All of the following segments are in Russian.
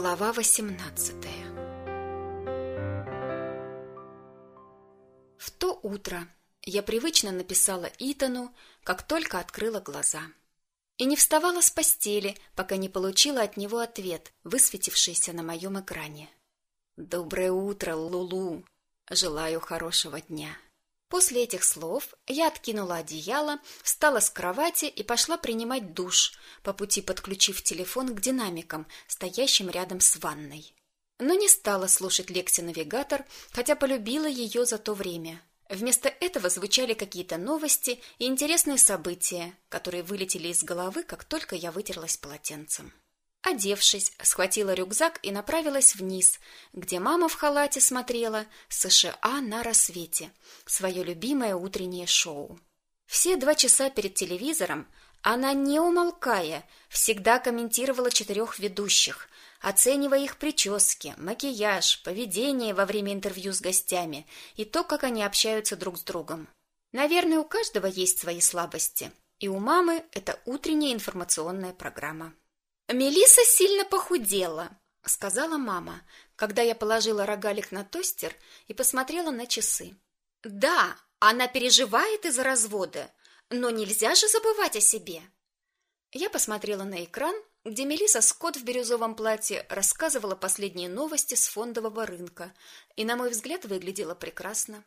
Глава 18 В то утро я привычно написала Итану, как только открыла глаза. И не вставала с постели, пока не получила от него ответ, высветившийся на моем экране. «Доброе утро, Лулу! Желаю хорошего дня!» После этих слов я откинула одеяло, встала с кровати и пошла принимать душ, по пути подключив телефон к динамикам, стоящим рядом с ванной. Но не стала слушать Лекси-навигатор, хотя полюбила ее за то время. Вместо этого звучали какие-то новости и интересные события, которые вылетели из головы, как только я вытерлась полотенцем. Одевшись, схватила рюкзак и направилась вниз, где мама в халате смотрела США на рассвете, свое любимое утреннее шоу. Все два часа перед телевизором она, не умолкая, всегда комментировала четырех ведущих, оценивая их прически, макияж, поведение во время интервью с гостями и то, как они общаются друг с другом. Наверное, у каждого есть свои слабости, и у мамы это утренняя информационная программа. Мелиса сильно похудела, сказала мама, когда я положила рогалик на тостер и посмотрела на часы. Да, она переживает из-за развода, но нельзя же забывать о себе. Я посмотрела на экран, где Мелиса Скотт в бирюзовом платье рассказывала последние новости с фондового рынка, и, на мой взгляд, выглядела прекрасно.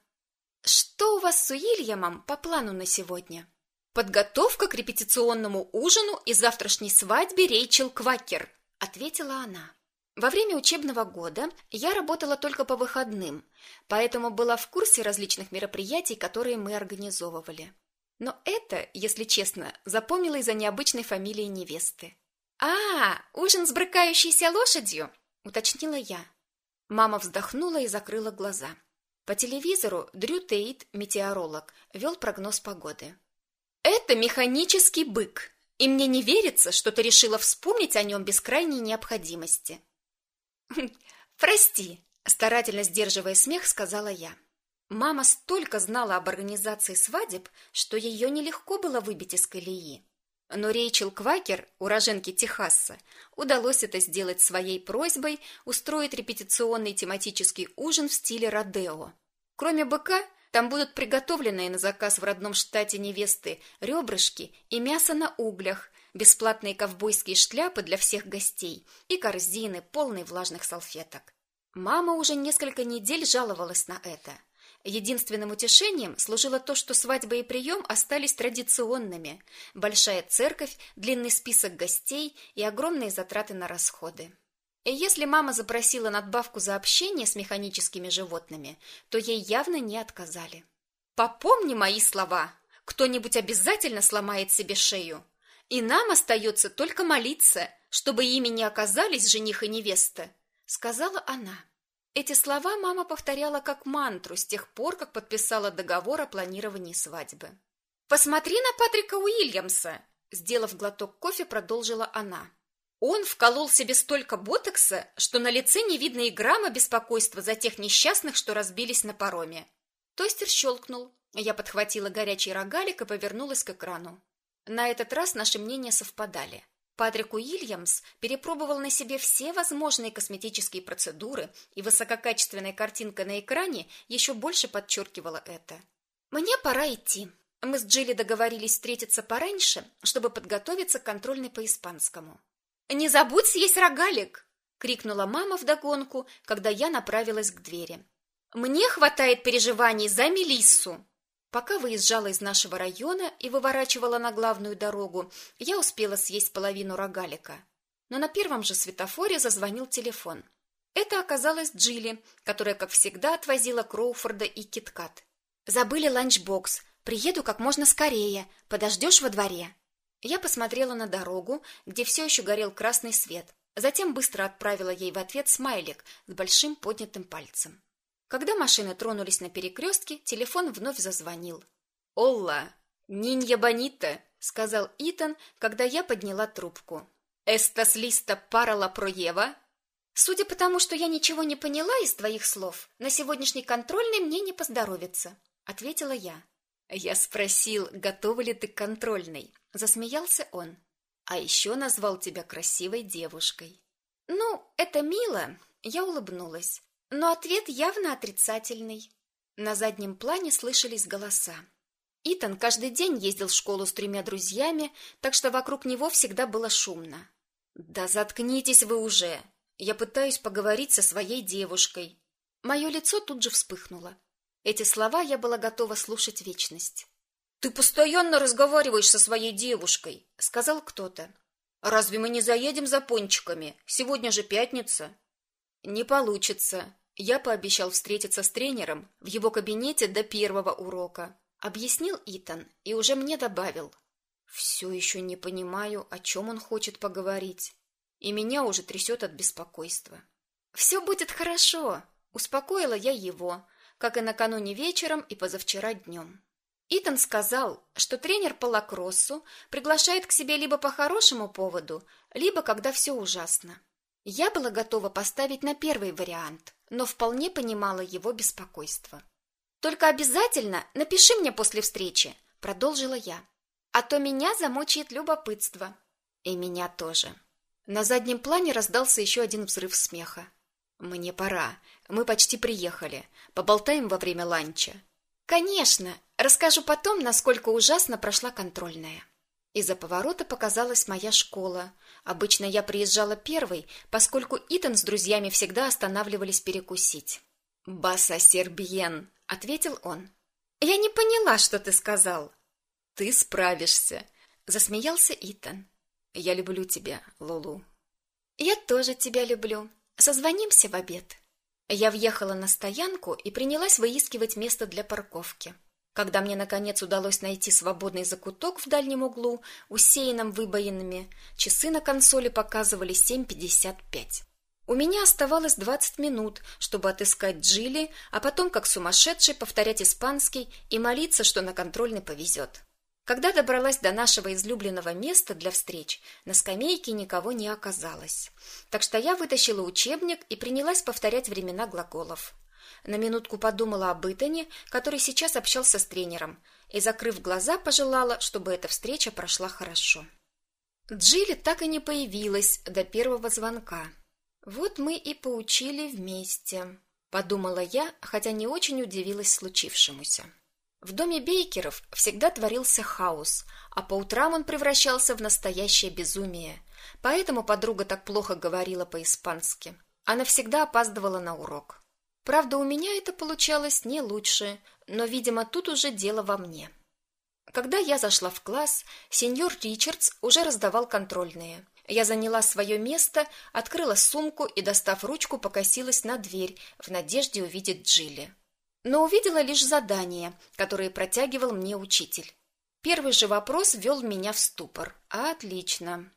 Что у вас с Уильямом по плану на сегодня? Подготовка к репетиционному ужину и завтрашней свадьбе Рейчел Квакер, ответила она. Во время учебного года я работала только по выходным, поэтому была в курсе различных мероприятий, которые мы организовывали. Но это, если честно, запомнила из-за необычной фамилии невесты. «А, ужин с брыкающейся лошадью!» — уточнила я. Мама вздохнула и закрыла глаза. По телевизору Дрю Тейт, метеоролог, вел прогноз погоды. Это механический бык, и мне не верится, что ты решила вспомнить о нем без крайней необходимости. Прости, старательно сдерживая смех, сказала я. Мама столько знала об организации свадеб, что ее нелегко было выбить из колеи. Но Рейчел Квакер, уроженке Техаса, удалось это сделать своей просьбой устроить репетиционный тематический ужин в стиле родео. Кроме быка, там будут приготовленные на заказ в родном штате невесты ребрышки и мясо на углях, бесплатные ковбойские шляпы для всех гостей и корзины, полные влажных салфеток. Мама уже несколько недель жаловалась на это. Единственным утешением служило то, что свадьба и прием остались традиционными. Большая церковь, длинный список гостей и огромные затраты на расходы. И если мама запросила надбавку за общение с механическими животными, то ей явно не отказали. Попомни мои слова. Кто-нибудь обязательно сломает себе шею. И нам остается только молиться, чтобы ими не оказались жених и невеста, сказала она. Эти слова мама повторяла как мантру с тех пор, как подписала договор о планировании свадьбы. Посмотри на Патрика Уильямса, сделав глоток кофе, продолжила она. Он вколол себе столько ботокса, что на лице не видно и грамма беспокойства за тех несчастных, что разбились на пароме. Тостер щелкнул. Я подхватила горячий рогалик и повернулась к экрану. На этот раз наши мнения совпадали. Патрик Уильямс перепробовал на себе все возможные косметические процедуры, и высококачественная картинка на экране еще больше подчеркивала это. «Мне пора идти. Мы с Джилли договорились встретиться пораньше, чтобы подготовиться к контрольной по испанскому». «Не забудь съесть рогалик!» — крикнула мама вдогонку, когда я направилась к двери. «Мне хватает переживаний за Мелиссу!» Пока выезжала из нашего района и выворачивала на главную дорогу, я успела съесть половину рогалика. Но на первом же светофоре зазвонил телефон. Это оказалась Джилли, которая, как всегда, отвозила Кроуфорда и Киткат. «Забыли ланчбокс. Приеду как можно скорее. Подождешь во дворе?» Я посмотрела на дорогу, где все еще горел красный свет. Затем быстро отправила ей в ответ смайлик с большим поднятым пальцем. Когда машины тронулись на перекрестке, телефон вновь зазвонил. «Олла! Нинья Бонита!» — сказал Итан, когда я подняла трубку. «Эстас листа пара ла проева?» «Судя по тому, что я ничего не поняла из твоих слов, на сегодняшний контрольный мне не поздоровится», — ответила я. Я спросил, готова ли ты к контрольной. Засмеялся он. А еще назвал тебя красивой девушкой. Ну, это мило, я улыбнулась, но ответ явно отрицательный. На заднем плане слышались голоса. Итан каждый день ездил в школу с тремя друзьями, так что вокруг него всегда было шумно. «Да заткнитесь вы уже! Я пытаюсь поговорить со своей девушкой». Мое лицо тут же вспыхнуло. Эти слова я была готова слушать вечность. «Ты постоянно разговариваешь со своей девушкой», — сказал кто-то. «Разве мы не заедем за пончиками? Сегодня же пятница». «Не получится. Я пообещал встретиться с тренером в его кабинете до первого урока», — объяснил Итан и уже мне добавил. «Все еще не понимаю, о чем он хочет поговорить, и меня уже трясет от беспокойства». «Все будет хорошо», — успокоила я его, как и накануне вечером и позавчера днем. Итан сказал, что тренер по лакроссу приглашает к себе либо по хорошему поводу, либо когда все ужасно. Я была готова поставить на первый вариант, но вполне понимала его беспокойство. «Только обязательно напиши мне после встречи», — продолжила я. «А то меня замучает любопытство». «И меня тоже». На заднем плане раздался еще один взрыв смеха. «Мне пора. Мы почти приехали. Поболтаем во время ланча». «Конечно. Расскажу потом, насколько ужасно прошла контрольная». Из-за поворота показалась моя школа. Обычно я приезжала первой, поскольку Итан с друзьями всегда останавливались перекусить. «Баса сербиен», — ответил он. «Я не поняла, что ты сказал». «Ты справишься», — засмеялся Итан. «Я люблю тебя, Лулу». «Я тоже тебя люблю», Созвонимся в обед. Я въехала на стоянку и принялась выискивать место для парковки. Когда мне наконец удалось найти свободный закуток в дальнем углу, усеянном выбоинами, часы на консоли показывали 7:55. У меня оставалось 20 минут, чтобы отыскать Джилли, а потом как сумасшедший повторять испанский и молиться, что на контрольный повезет. Когда добралась до нашего излюбленного места для встреч, на скамейке никого не оказалось. Так что я вытащила учебник и принялась повторять времена глаголов. На минутку подумала об Итане, который сейчас общался с тренером, и, закрыв глаза, пожелала, чтобы эта встреча прошла хорошо. Джилли так и не появилась до первого звонка. Вот мы и поучили вместе, подумала я, хотя не очень удивилась случившемуся. В доме Бейкеров всегда творился хаос, а по утрам он превращался в настоящее безумие. Поэтому подруга так плохо говорила по-испански. Она всегда опаздывала на урок. Правда, у меня это получалось не лучше, но, видимо, тут уже дело во мне. Когда я зашла в класс, сеньор Ричардс уже раздавал контрольные. Я заняла свое место, открыла сумку и, достав ручку, покосилась на дверь в надежде увидеть Джилли но увидела лишь задания, которые протягивал мне учитель. Первый же вопрос ввел меня в ступор. Отлично.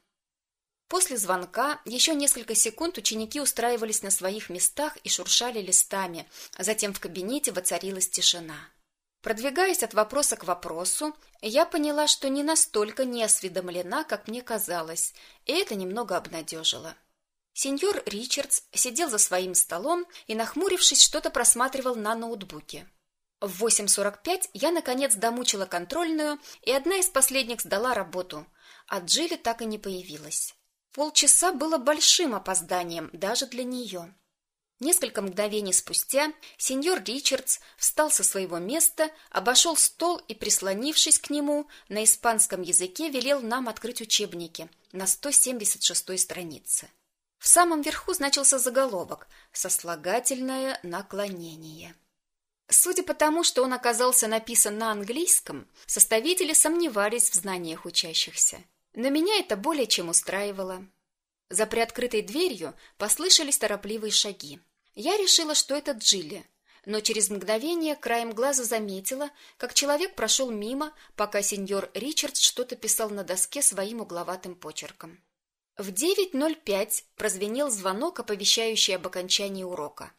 После звонка еще несколько секунд ученики устраивались на своих местах и шуршали листами, затем в кабинете воцарилась тишина. Продвигаясь от вопроса к вопросу, я поняла, что не настолько не осведомлена, как мне казалось, и это немного обнадежило. Сеньор Ричардс сидел за своим столом и, нахмурившись, что-то просматривал на ноутбуке. В 8.45 я, наконец, домучила контрольную, и одна из последних сдала работу, а Джилли так и не появилась. Полчаса было большим опозданием даже для нее. Несколько мгновений спустя сеньор Ричардс встал со своего места, обошел стол и, прислонившись к нему, на испанском языке велел нам открыть учебники на 176 странице. В самом верху значился заголовок «Сослагательное наклонение». Судя по тому, что он оказался написан на английском, составители сомневались в знаниях учащихся. Но меня это более чем устраивало. За приоткрытой дверью послышались торопливые шаги. Я решила, что это Джилли, но через мгновение краем глаза заметила, как человек прошел мимо, пока сеньор Ричардс что-то писал на доске своим угловатым почерком. В 9.05 прозвенел звонок, оповещающий об окончании урока.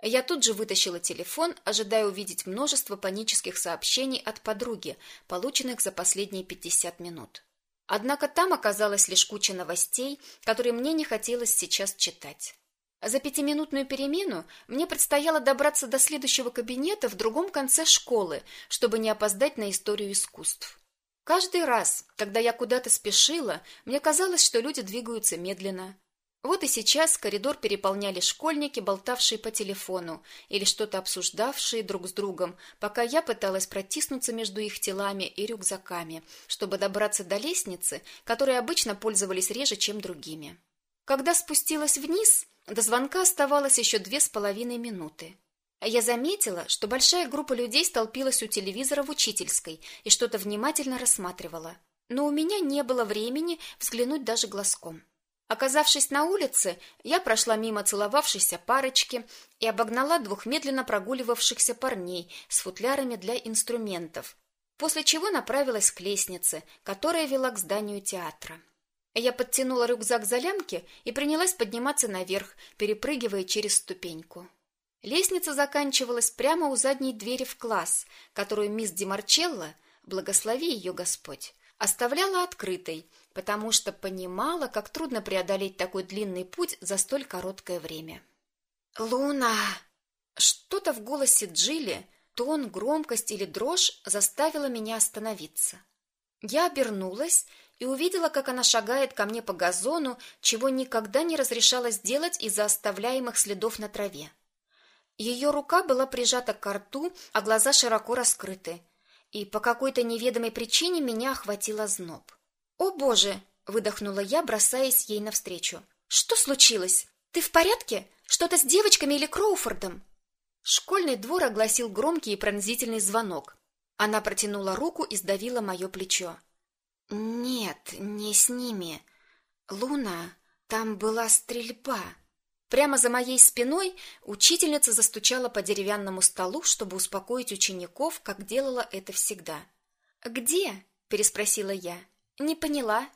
Я тут же вытащила телефон, ожидая увидеть множество панических сообщений от подруги, полученных за последние 50 минут. Однако там оказалась лишь куча новостей, которые мне не хотелось сейчас читать. За пятиминутную перемену мне предстояло добраться до следующего кабинета в другом конце школы, чтобы не опоздать на историю искусств. Каждый раз, когда я куда-то спешила, мне казалось, что люди двигаются медленно. Вот и сейчас коридор переполняли школьники, болтавшие по телефону или что-то обсуждавшие друг с другом, пока я пыталась протиснуться между их телами и рюкзаками, чтобы добраться до лестницы, которой обычно пользовались реже, чем другими. Когда спустилась вниз, до звонка оставалось еще две с половиной минуты. Я заметила, что большая группа людей столпилась у телевизора в учительской и что-то внимательно рассматривала. Но у меня не было времени взглянуть даже глазком. Оказавшись на улице, я прошла мимо целовавшейся парочки и обогнала двух медленно прогуливавшихся парней с футлярами для инструментов, после чего направилась к лестнице, которая вела к зданию театра. Я подтянула рюкзак за лямки и принялась подниматься наверх, перепрыгивая через ступеньку. Лестница заканчивалась прямо у задней двери в класс, которую мисс Демарчелло, благослови ее Господь, оставляла открытой, потому что понимала, как трудно преодолеть такой длинный путь за столь короткое время. «Луна!» Что-то в голосе Джилли, тон, громкость или дрожь заставило меня остановиться. Я обернулась и увидела, как она шагает ко мне по газону, чего никогда не разрешалось делать из-за оставляемых следов на траве. Ее рука была прижата к рту, а глаза широко раскрыты и по какой-то неведомой причине меня охватил озноб. «О, Боже!» — выдохнула я, бросаясь ей навстречу. «Что случилось? Ты в порядке? Что-то с девочками или Кроуфордом?» Школьный двор огласил громкий и пронзительный звонок. Она протянула руку и сдавила мое плечо. «Нет, не с ними. Луна, там была стрельба». Прямо за моей спиной учительница застучала по деревянному столу, чтобы успокоить учеников, как делала это всегда. «Где?» – переспросила я. «Не поняла».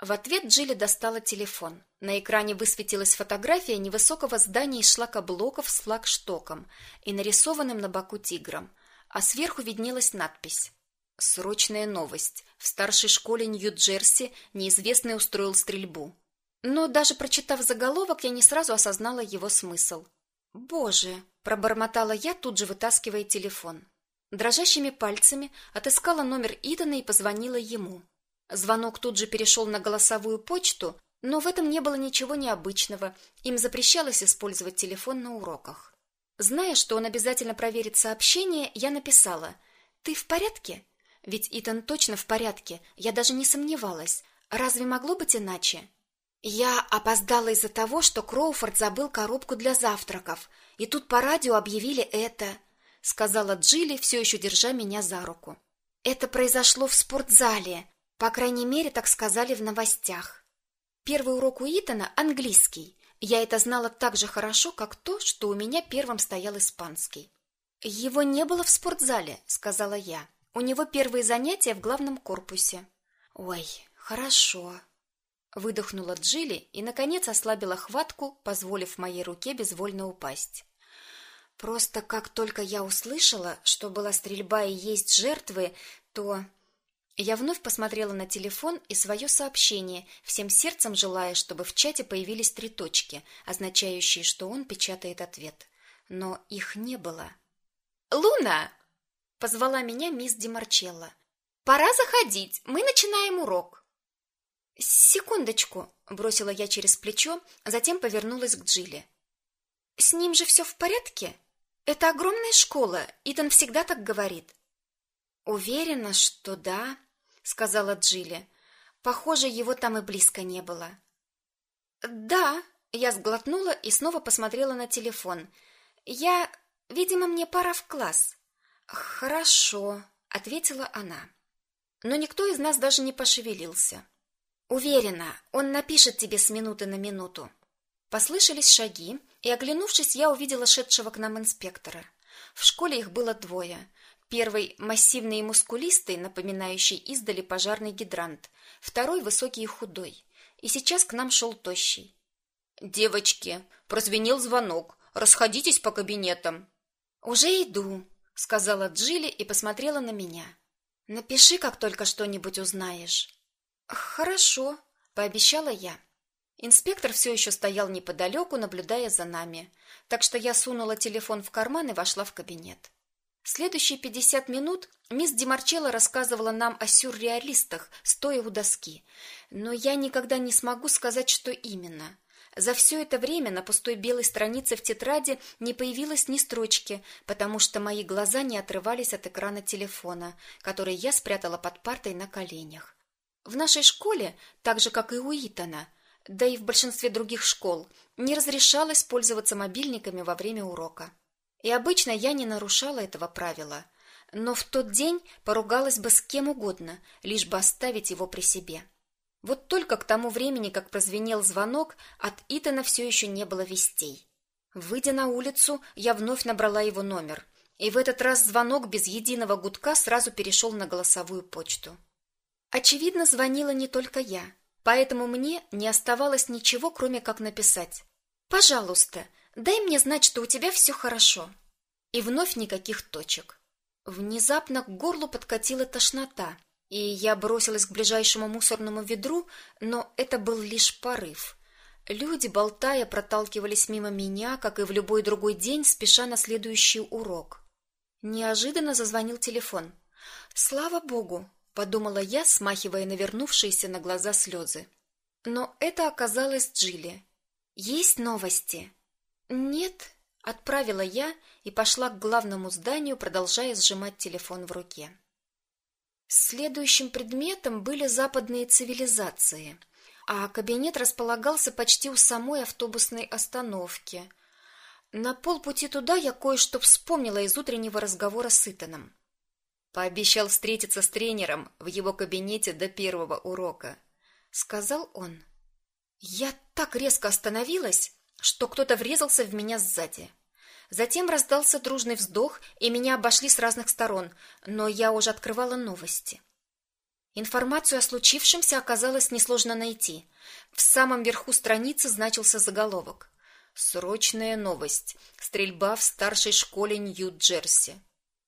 В ответ Джилли достала телефон. На экране высветилась фотография невысокого здания из шлакоблоков с флагштоком и нарисованным на боку тигром, а сверху виднелась надпись «Срочная новость. В старшей школе Нью-Джерси неизвестный устроил стрельбу. Но даже прочитав заголовок, я не сразу осознала его смысл. «Боже!» – пробормотала я, тут же вытаскивая телефон. Дрожащими пальцами отыскала номер Итана и позвонила ему. Звонок тут же перешел на голосовую почту, но в этом не было ничего необычного, им запрещалось использовать телефон на уроках. Зная, что он обязательно проверит сообщение, я написала «Ты в порядке?» Ведь Итан точно в порядке, я даже не сомневалась. Разве могло быть иначе? Я опоздала из-за того, что Кроуфорд забыл коробку для завтраков, и тут по радио объявили это, сказала Джилли, все еще держа меня за руку. Это произошло в спортзале, по крайней мере, так сказали в новостях. Первый урок у Итана английский. Я это знала так же хорошо, как то, что у меня первым стоял испанский. Его не было в спортзале, сказала я. У него первые занятия в главном корпусе. Ой, хорошо. Выдохнула Джилли и, наконец, ослабила хватку, позволив моей руке безвольно упасть. Просто как только я услышала, что была стрельба и есть жертвы, то... Я вновь посмотрела на телефон и свое сообщение, всем сердцем желая, чтобы в чате появились три точки, означающие, что он печатает ответ. Но их не было. «Луна!» — позвала меня мисс Демарчелло. «Пора заходить, мы начинаем урок». «Секундочку», — бросила я через плечо, затем повернулась к Джилли. «С ним же все в порядке? Это огромная школа, Итан всегда так говорит». «Уверена, что да», — сказала Джилли. «Похоже, его там и близко не было». «Да», — я сглотнула и снова посмотрела на телефон. «Я... Видимо, мне пора в класс». «Хорошо», — ответила она. Но никто из нас даже не пошевелился. Уверена, он напишет тебе с минуты на минуту. Послышались шаги, и оглянувшись, я увидела шедшего к нам инспектора. В школе их было двое. Первый массивный и мускулистый, напоминающий издали пожарный гидрант, второй высокий и худой. И сейчас к нам шел тощий. Девочки, прозвенел звонок. Расходитесь по кабинетам. Уже иду, сказала Джилли и посмотрела на меня. Напиши, как только что-нибудь узнаешь. Хорошо, пообещала я. Инспектор все еще стоял неподалеку, наблюдая за нами, так что я сунула телефон в карман и вошла в кабинет. Следующие пятьдесят минут мисс Демарчелло рассказывала нам о сюрреалистах, стоя у доски, но я никогда не смогу сказать, что именно. За все это время на пустой белой странице в тетради не появилось ни строчки, потому что мои глаза не отрывались от экрана телефона, который я спрятала под партой на коленях. В нашей школе, так же как и у Итана, да и в большинстве других школ, не разрешалось пользоваться мобильниками во время урока. И обычно я не нарушала этого правила, но в тот день поругалась бы с кем угодно, лишь бы оставить его при себе. Вот только к тому времени, как прозвенел звонок, от Итана все еще не было вестей. Выйдя на улицу, я вновь набрала его номер, и в этот раз звонок без единого гудка сразу перешел на голосовую почту. Очевидно, звонила не только я, поэтому мне не оставалось ничего, кроме как написать «Пожалуйста, дай мне знать, что у тебя все хорошо». И вновь никаких точек. Внезапно к горлу подкатила тошнота, и я бросилась к ближайшему мусорному ведру, но это был лишь порыв. Люди, болтая, проталкивались мимо меня, как и в любой другой день, спеша на следующий урок. Неожиданно зазвонил телефон. «Слава Богу!» — подумала я, смахивая навернувшиеся на глаза слезы. Но это оказалось Джилли. «Есть новости?» «Нет», — отправила я и пошла к главному зданию, продолжая сжимать телефон в руке. Следующим предметом были западные цивилизации, а кабинет располагался почти у самой автобусной остановки. На полпути туда я кое-что вспомнила из утреннего разговора с Итаном. Пообещал встретиться с тренером в его кабинете до первого урока, сказал он. Я так резко остановилась, что кто-то врезался в меня сзади. Затем раздался дружный вздох, и меня обошли с разных сторон, но я уже открывала новости. Информацию о случившемся оказалось несложно найти. В самом верху страницы значился заголовок. «Срочная новость. Стрельба в старшей школе Нью-Джерси».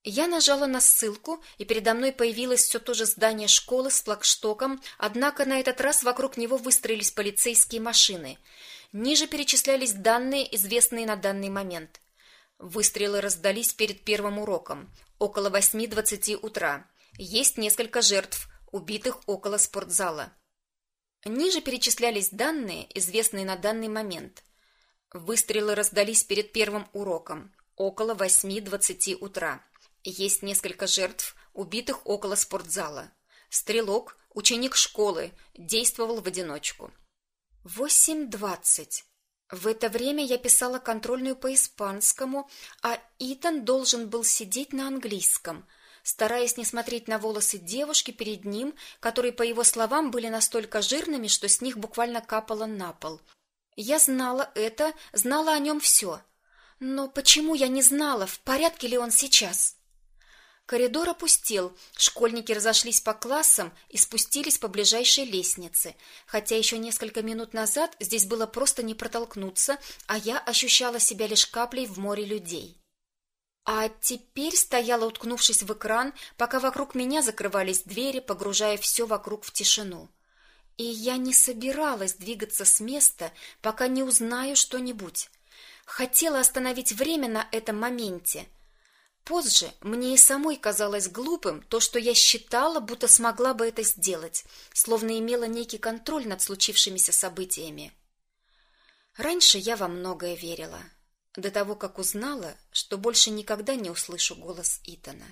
Я нажала на ссылку, и передо мной появилось все то же здание школы с флагштоком, однако на этот раз вокруг него выстроились полицейские машины. Ниже перечислялись данные, известные на данный момент. Выстрелы раздались перед первым уроком, около 8.20 утра. Есть несколько жертв, убитых около спортзала. Ниже перечислялись данные, известные на данный момент. Выстрелы раздались перед первым уроком, около 8.20 утра. Есть несколько жертв, убитых около спортзала. Стрелок, ученик школы, действовал в одиночку. 8.20. В это время я писала контрольную по испанскому, а Итан должен был сидеть на английском, стараясь не смотреть на волосы девушки перед ним, которые, по его словам, были настолько жирными, что с них буквально капало на пол. Я знала это, знала о нем все. Но почему я не знала, в порядке ли он сейчас? Коридор опустел, школьники разошлись по классам и спустились по ближайшей лестнице, хотя еще несколько минут назад здесь было просто не протолкнуться, а я ощущала себя лишь каплей в море людей. А теперь стояла, уткнувшись в экран, пока вокруг меня закрывались двери, погружая все вокруг в тишину. И я не собиралась двигаться с места, пока не узнаю что-нибудь. Хотела остановить время на этом моменте — Позже мне и самой казалось глупым то, что я считала, будто смогла бы это сделать, словно имела некий контроль над случившимися событиями. Раньше я во многое верила, до того, как узнала, что больше никогда не услышу голос Итана.